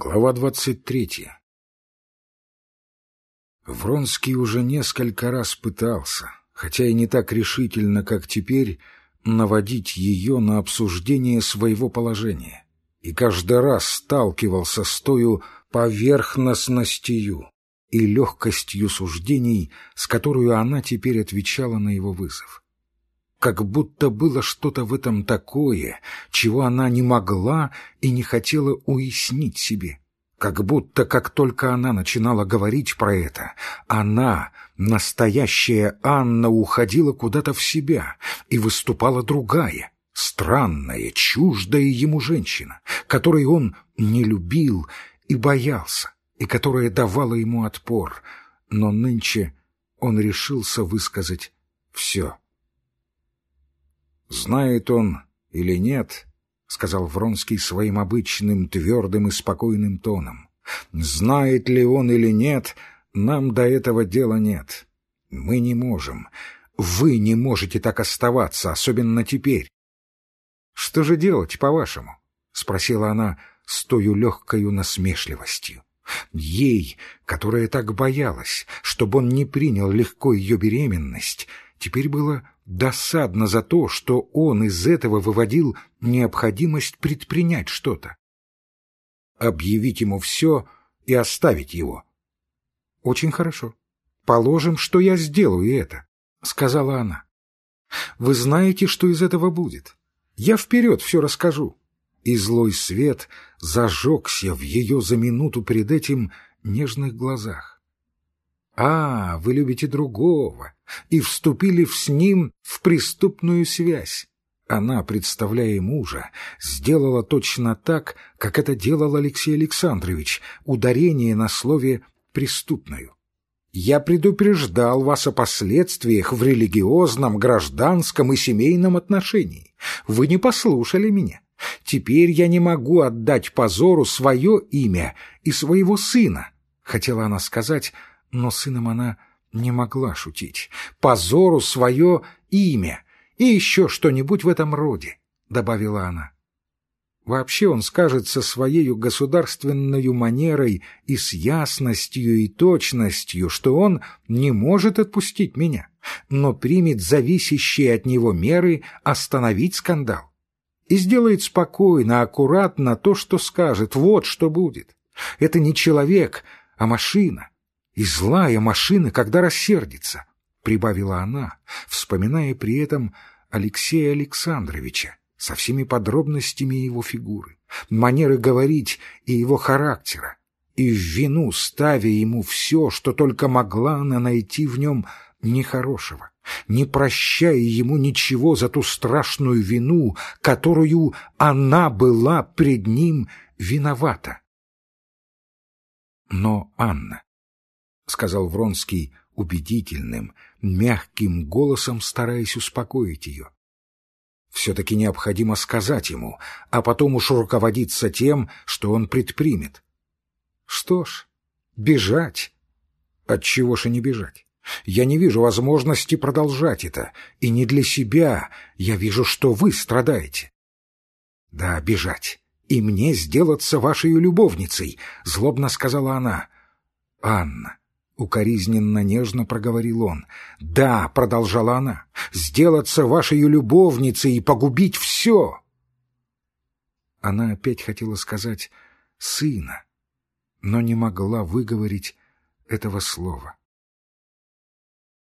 Глава двадцать третья. Вронский уже несколько раз пытался, хотя и не так решительно, как теперь, наводить ее на обсуждение своего положения, и каждый раз сталкивался с тою поверхностностью и легкостью суждений, с которой она теперь отвечала на его вызов как будто было что-то в этом такое, чего она не могла и не хотела уяснить себе. Как будто, как только она начинала говорить про это, она, настоящая Анна, уходила куда-то в себя, и выступала другая, странная, чуждая ему женщина, которой он не любил и боялся, и которая давала ему отпор. Но нынче он решился высказать все. «Знает он или нет?» — сказал Вронский своим обычным твердым и спокойным тоном. «Знает ли он или нет, нам до этого дела нет. Мы не можем. Вы не можете так оставаться, особенно теперь». «Что же делать, по-вашему?» — спросила она с тою легкою насмешливостью. Ей, которая так боялась, чтобы он не принял легко ее беременность, теперь было досадно за то, что он из этого выводил необходимость предпринять что-то. Объявить ему все и оставить его. «Очень хорошо. Положим, что я сделаю это», — сказала она. «Вы знаете, что из этого будет. Я вперед все расскажу». И злой свет зажегся в ее за минуту перед этим нежных глазах. А, вы любите другого, и вступили с ним в преступную связь. Она, представляя мужа, сделала точно так, как это делал Алексей Александрович, ударение на слове «преступную». Я предупреждал вас о последствиях в религиозном, гражданском и семейном отношении. Вы не послушали меня. Теперь я не могу отдать позору свое имя и своего сына, — хотела она сказать, но сыном она не могла шутить. «Позору свое имя и еще что-нибудь в этом роде», — добавила она. Вообще он скажет со своей государственной манерой и с ясностью и точностью, что он не может отпустить меня, но примет зависящие от него меры остановить скандал. И сделает спокойно, аккуратно то, что скажет, вот что будет. Это не человек, а машина, и злая машина, когда рассердится, — прибавила она, вспоминая при этом Алексея Александровича со всеми подробностями его фигуры, манеры говорить и его характера, и в вину ставя ему все, что только могла она найти в нем нехорошего, не прощая ему ничего за ту страшную вину, которую она была пред ним виновата. Но Анна — сказал Вронский убедительным, мягким голосом, стараясь успокоить ее. «Все-таки необходимо сказать ему, а потом уж руководиться тем, что он предпримет». «Что ж, бежать. Отчего же не бежать? Я не вижу возможности продолжать это, и не для себя. Я вижу, что вы страдаете». «Да, бежать. И мне сделаться вашей любовницей», — злобно сказала она. «Анна, Укоризненно нежно проговорил он. «Да», — продолжала она, — «сделаться вашей любовницей и погубить все». Она опять хотела сказать «сына», но не могла выговорить этого слова.